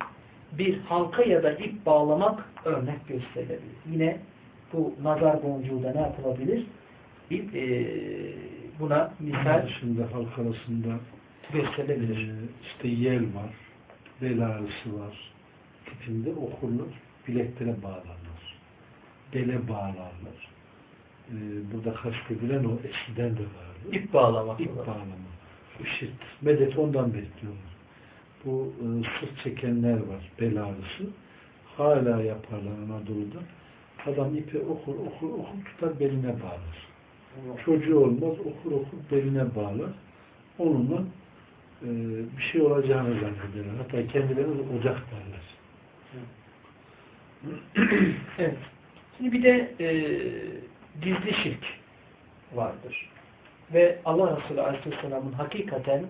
bir halka ya da ip bağlamak örnek gösterilebilir. Yine bu nazar boncuğu da ne yapılabilir? İp, e, buna misal Şimdi halk arasında gösterilebilir. e, işte yel var, bel ağrısı var. Tipinde okurlar, bileklere bağlarlar. Bele bağlarlar. E, burada kastedilen o eskiden de vardı. İp bağlamak. İp olarak. bağlama. Bu. Medet ondan bekliyorlar. Bu e, sırt çekenler var, bel ağrısı. Hala yaparlar Anadolu'da. Adam ipi okur, okur, okur, tutar beline bağlar. Çocuğu olmaz, okur okur beline bağlar. Onunla e, bir şey olacağını zannederler. Hatta kendilerine ocak derler. Evet. Şimdi bir de e, gizli şirk vardır. Ve Allah Resulü Aleyhisselam'ın hakikaten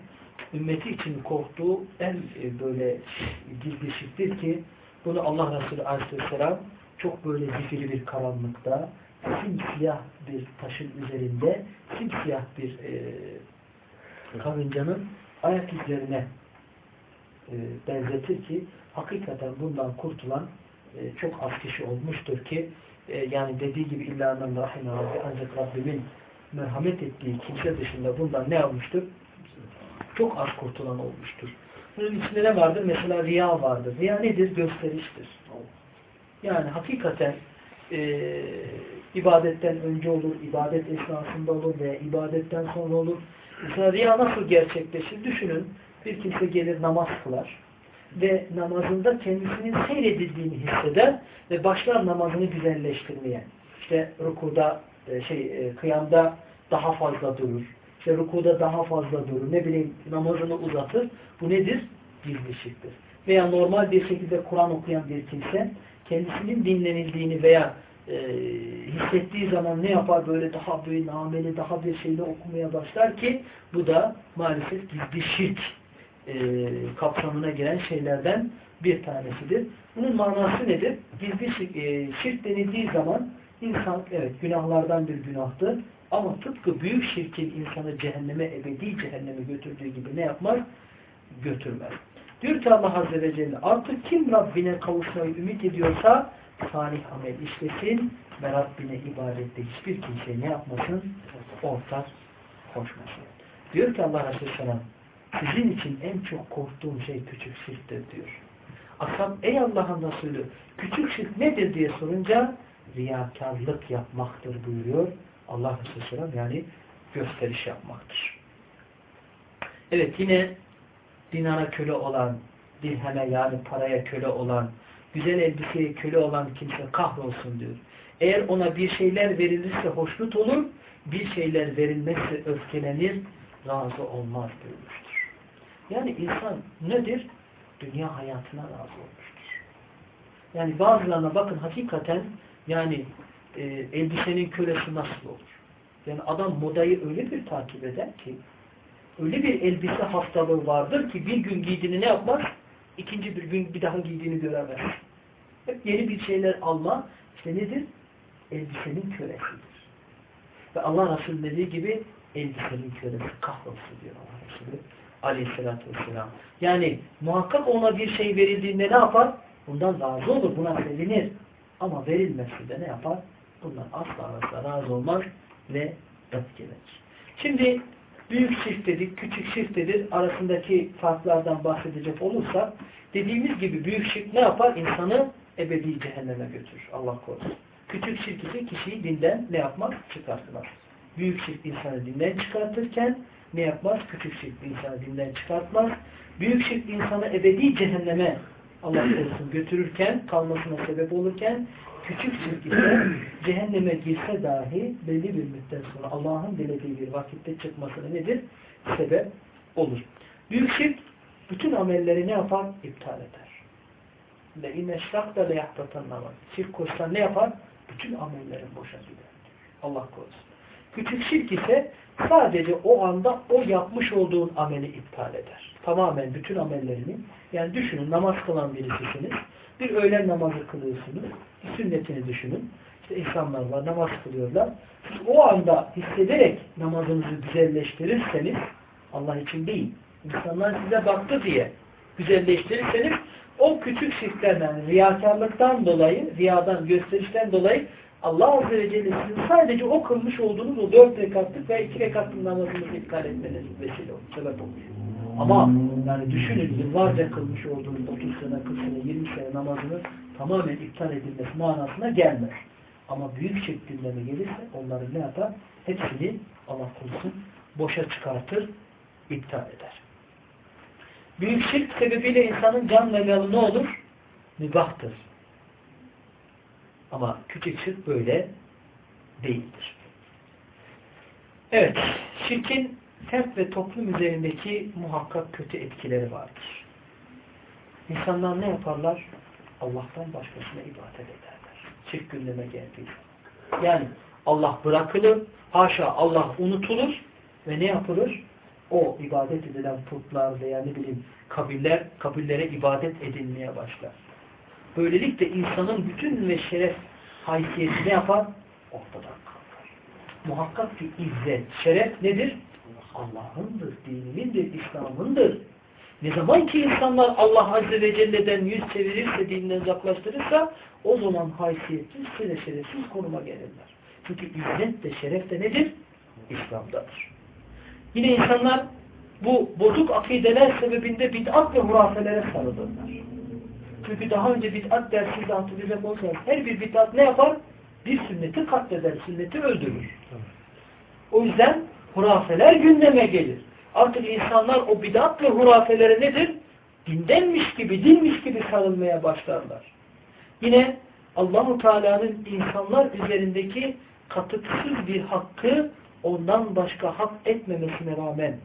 ümmeti için korktuğu en e, böyle gizli şirktir ki bunu Allah Resulü Aleyhisselam çok böyle zifiri bir karanlıkta simsiyah bir taşın üzerinde simsiyah bir e, karıncanın ayak izlerine e, benzetir ki hakikaten bundan kurtulan e, çok az kişi olmuştur ki e, yani dediği gibi illa men rahime Rabbi ancak Rabbimin merhamet ettiği kimse dışında bundan ne yapmıştır? Çok az kurtulan olmuştur. Bunun içinde ne vardır? Mesela riya vardır. Riya nedir? Gösteriştir. Yani hakikaten e, ibadetten önce olur, ibadet esnasında olur veya ibadetten sonra olur. Mesela riya nasıl gerçekleşir? Düşünün bir kimse gelir namaz kılar ve namazında kendisinin seyredildiğini hisseder ve başlar namazını güzelleştirmeye. İşte rukuda, e, şey, e, kıyamda daha fazla durur. İşte rukuda daha fazla durur. Ne bileyim namazını uzatır. Bu nedir? Gizli şirktir. Veya normal bir şekilde Kur'an okuyan bir kimse kendisinin dinlenildiğini veya e, hissettiği zaman ne yapar? Böyle daha bir nameli, daha bir şeyle okumaya başlar ki bu da maalesef gizli şirk e, kapsamına giren şeylerden bir tanesidir. Bunun manası nedir? Gizli şirk, e, şirk denildiği zaman insan evet günahlardan bir günahtır ama tıpkı büyük şirkin insanı cehenneme, ebedi cehenneme götürdüğü gibi ne yapmaz? Götürmez. Diyor ki Allah Azze ve Celle artık kim Rabbine kavuşmayı ümit ediyorsa salih amel işlesin ve Rabbine ibadette hiçbir kimseye ne yapmasın? Ortak koşmasın. Diyor ki Allah Resulü Selam sizin için en çok korktuğum şey küçük şirktir diyor. Ashab ey Allah'ın Resulü küçük şirk nedir diye sorunca riyakarlık yapmaktır buyuruyor. Allah Resulü yani gösteriş yapmaktır. Evet yine dinara köle olan, dirheme yani paraya köle olan, güzel elbiseye köle olan kimse kahrolsun diyor. Eğer ona bir şeyler verilirse hoşnut olur, bir şeyler verilmezse öfkelenir, razı olmaz buyurmuştur. Yani insan nedir? Dünya hayatına razı olmuştur. Yani bazılarına bakın hakikaten yani e, elbisenin kölesi nasıl olur? Yani adam modayı öyle bir takip eder ki öyle bir elbise hastalığı vardır ki bir gün giydiğini ne yapmaz? İkinci bir gün bir daha giydiğini göremez. Hep yeni bir şeyler alma işte nedir? Elbisenin kölesidir. Ve Allah Resulü dediği gibi elbisenin kölesi kahrolsun diyor Allah Resulü aleyhissalatü vesselam. Yani muhakkak ona bir şey verildiğinde ne yapar? Bundan razı olur, buna sevinir. Ama verilmesi de ne yapar? Bundan asla asla razı olmaz ve öfkelenir. Şimdi büyük şirk dedik, küçük şirk dedik arasındaki farklardan bahsedecek olursak dediğimiz gibi büyük şirk ne yapar? İnsanı ebedi cehenneme götürür. Allah korusun. Küçük şirk ise kişiyi dinden ne yapmaz? Çıkartmaz. Büyük şirk insanı dinden çıkartırken ne yapmaz? Küçük şirk insanı dinden çıkartmaz. Büyük şirk insanı ebedi cehenneme Allah korusun götürürken, kalmasına sebep olurken küçük şirk ise cehenneme girse dahi belli bir müddet sonra Allah'ın dilediği bir vakitte çıkmasına nedir? Sebep olur. Büyük şirk bütün amelleri ne yapar? İptal eder. Le yahbatan namaz. Şirk koşsan ne yapar? Bütün amellerin boşa gider. Allah korusun. Küçük şirk ise sadece o anda o yapmış olduğun ameli iptal eder. Tamamen bütün amellerini yani düşünün namaz kılan birisisiniz. Bir öğlen namazı kılıyorsunuz. Bir sünnetini düşünün. İşte insanlar var namaz kılıyorlar. Siz o anda hissederek namazınızı güzelleştirirseniz Allah için değil. İnsanlar size baktı diye güzelleştirirseniz o küçük şirklerden, riyakarlıktan dolayı, riyadan, gösterişten dolayı Allah Azze ve Celle sizin sadece o kılmış olduğunuz o dört rekatlık ve iki rekatlık namazınızı iptal etmeniz vesile olur, sebep olur. Ama yani düşünün yıllarca kılmış olduğunuz 30 sene, 40 sene, 20 sene namazını tamamen iptal edilmesi manasına gelmez. Ama büyük gündeme gelirse onları ne yapar? Hepsini Allah korusun boşa çıkartır, iptal eder. Büyük şirk sebebiyle insanın can ve malı ne olur? Mübahtır. Ama küçük şirk böyle değildir. Evet, şirkin fert ve toplum üzerindeki muhakkak kötü etkileri vardır. İnsanlar ne yaparlar? Allah'tan başkasına ibadet ederler. Şirk gündeme geldiği Yani Allah bırakılır, haşa Allah unutulur ve ne yapılır? O ibadet edilen putlar veya ne bileyim kabiller, kabirlere ibadet edilmeye başlar. Böylelikle insanın bütün ve şeref haysiyeti ne yapar? ortadan kalkar. Muhakkak ki izzet, şeref nedir? Allah'ındır, dininindir, İslam'ındır. Ne zaman ki insanlar Allah Azze ve Celle'den yüz çevirirse, dininden uzaklaştırırsa o zaman haysiyetsiz, sile şerefsiz konuma gelirler. Çünkü izzet de şeref de nedir? İslam'dadır. Yine insanlar bu bozuk akideler sebebinde bid'at ve hurafelere sarılırlar. Çünkü daha önce bid'at dersinde hatırlayacak olsanız her bir bid'at ne yapar? Bir sünneti katleder, sünneti öldürür. O yüzden hurafeler gündeme gelir. Artık insanlar o bid'at ve hurafelere nedir? Dindenmiş gibi, dinmiş gibi sarılmaya başlarlar. Yine Allahu Teala'nın insanlar üzerindeki katıksız bir hakkı ondan başka hak etmemesine rağmen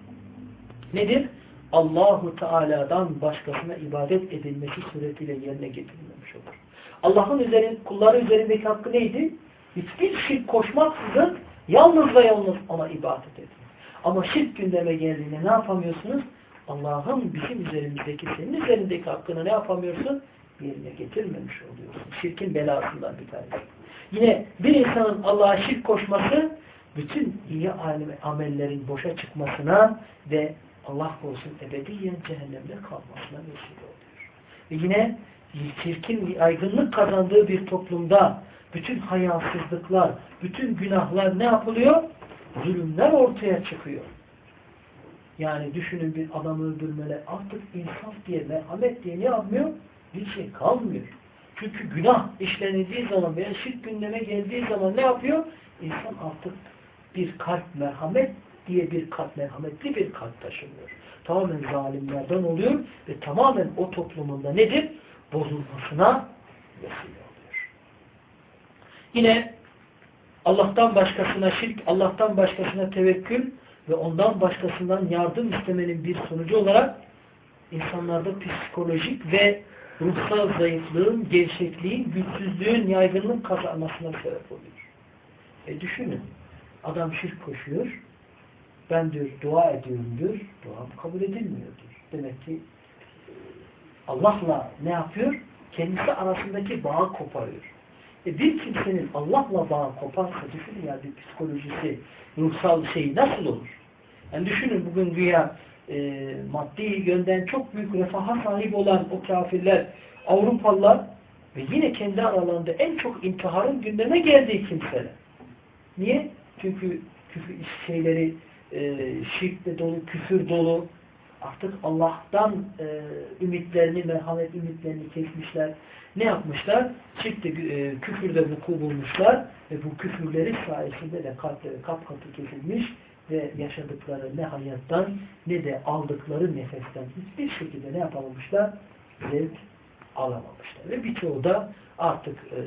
nedir? Allahu Teala'dan başkasına ibadet edilmesi suretiyle yerine getirilmemiş olur. Allah'ın üzerin, kulları üzerindeki hakkı neydi? Hiçbir şirk koşmaksızın yalnız ve yalnız ona ibadet edin. Ama şirk gündeme geldiğinde ne yapamıyorsunuz? Allah'ın bizim üzerimizdeki, senin üzerindeki hakkını ne yapamıyorsun? Yerine getirmemiş oluyorsun. Şirkin belasından bir tanesi. Yine bir insanın Allah'a şirk koşması bütün iyi amellerin boşa çıkmasına ve Allah korusun ebediyen cehennemde kalmasına vesile oluyor. Ve yine çirkin aygınlık kazandığı bir toplumda bütün hayasızlıklar, bütün günahlar ne yapılıyor? Zulümler ortaya çıkıyor. Yani düşünün bir adam öldürmeler artık insaf diye, merhamet diye ne yapmıyor? Bir şey kalmıyor. Çünkü günah işlenildiği zaman veya şirk gündeme geldiği zaman ne yapıyor? İnsan artık bir kalp merhamet diye bir kalp, merhametli bir kalp taşımıyor. Tamamen zalimlerden oluyor ve tamamen o toplumunda nedir? Bozulmasına vesile oluyor. Yine Allah'tan başkasına şirk, Allah'tan başkasına tevekkül ve ondan başkasından yardım istemenin bir sonucu olarak insanlarda psikolojik ve ruhsal zayıflığın, gevşekliğin, güçsüzlüğün, yaygınlığın kazanmasına sebep oluyor. E düşünün, adam şirk koşuyor, ben diyor dua ediyorum diyor, duam kabul edilmiyor diyor. Demek ki Allah'la ne yapıyor? Kendisi arasındaki bağı koparıyor. E bir kimsenin Allah'la bağı koparsa düşünün ya bir psikolojisi, ruhsal şey nasıl olur? Yani düşünün bugün dünya e, maddi yönden çok büyük refaha sahip olan o kafirler, Avrupalılar ve yine kendi aralarında en çok intiharın gündeme geldiği kimseler. Niye? Çünkü küfür şeyleri e, şirkle dolu, küfür dolu. Artık Allah'tan e, ümitlerini, merhamet ümitlerini kesmişler. Ne yapmışlar? Şirkte, e, küfürde vuku bulmuşlar ve bu küfürleri sayesinde de kalpleri kapkatı kesilmiş ve yaşadıkları ne hayattan ne de aldıkları nefesten hiçbir şekilde ne yapamamışlar? Zevk alamamışlar. Ve birçoğu da artık e,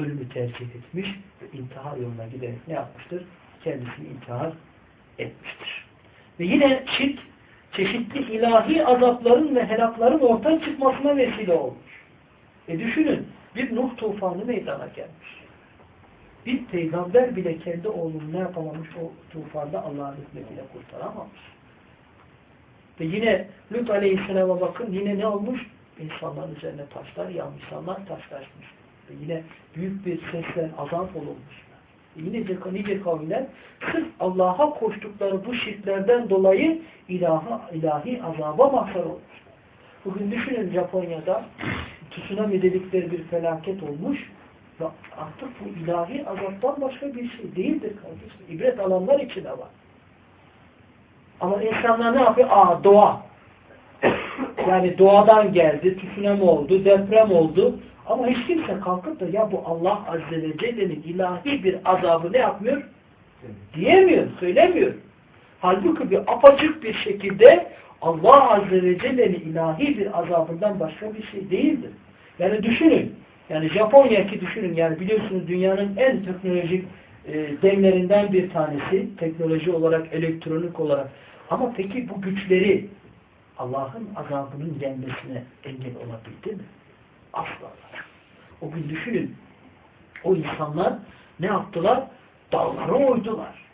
ölümü tercih etmiş ve intihar yoluna giderek ne yapmıştır? Kendisini intihar etmiştir. Ve yine şirk çeşitli ilahi azapların ve helakların ortaya çıkmasına vesile olmuş. E düşünün bir Nuh tufanı meydana gelmiş. Bir peygamber bile kendi oğlunu ne yapamamış o tufanda Allah'ın hikmetiyle kurtaramamış. Ve yine Lut Aleyhisselam'a bakın yine ne olmuş? İnsanların üzerine taşlar yağmış, insanlar taşlaşmış. Ve yine büyük bir sesle azap olunmuş. E yine nice kavimler sırf Allah'a koştukları bu şirklerden dolayı ilahi, ilahi azaba mahzar olmuş. Bugün düşünün Japonya'da tsunami dedikleri bir felaket olmuş ve artık bu ilahi azaptan başka bir şey değildir kardeşim. İbret alanlar için var. Ama insanlar ne yapıyor? Aa doğa. yani doğadan geldi, tsunami oldu, deprem oldu. Ama hiç kimse kalkıp da ya bu Allah Azze ve Celle'nin ilahi bir azabı ne yapmıyor? Diyemiyor, söylemiyor. Halbuki bir apacık bir şekilde Allah Azze ve Celle'nin ilahi bir azabından başka bir şey değildir. Yani düşünün. Yani Japonya'ki düşünün. Yani biliyorsunuz dünyanın en teknolojik e, devlerinden bir tanesi. Teknoloji olarak, elektronik olarak. Ama peki bu güçleri Allah'ın azabının gelmesine engel olabildi mi? Asla. O gün düşünün. O insanlar ne yaptılar? Dağlara oydular.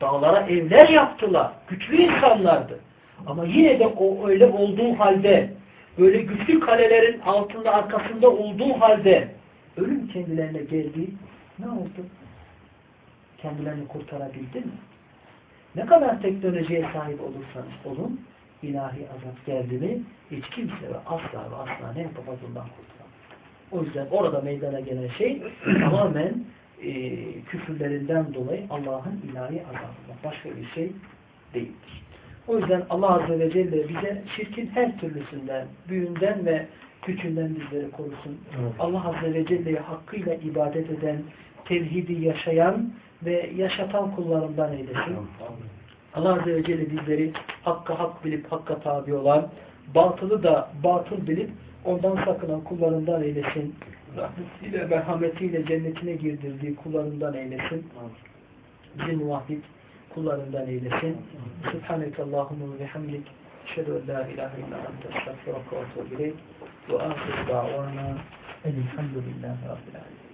Dağlara evler yaptılar. Güçlü insanlardı. Ama yine de o öyle olduğu halde böyle güçlü kalelerin altında arkasında olduğu halde ölüm kendilerine geldi. Ne oldu? Kendilerini kurtarabildin mi? Ne kadar teknolojiye sahip olursanız olun, ilahi azap geldi mi hiç kimse ve asla ve asla ne yapamaz bundan kurtulamaz. O yüzden orada meydana gelen şey tamamen e, küfürlerinden dolayı Allah'ın ilahi azabından başka bir şey değildir. O yüzden Allah Azze ve Celle bize şirkin her türlüsünden, büyüğünden ve küçüğünden bizleri korusun. Evet. Allah Azze ve Celle'ye hakkıyla ibadet eden, tevhidi yaşayan ve yaşatan kullarından eylesin. Allah Azze ve Celle bizleri hakka hak bilip hakka tabi olan, batılı da batıl bilip ondan sakınan kullarından eylesin. Rahmetiyle, merhametiyle cennetine girdirdiği kullarından eylesin. Bizi muvahhid kullarından eylesin. Subhaneke Allahümme ve hamdik. Eşhedü en la ilahe illa ente estağfiruke ve etûbü ileyk. Ve ahiru da'vana. Elhamdülillahi Rabbil alemin.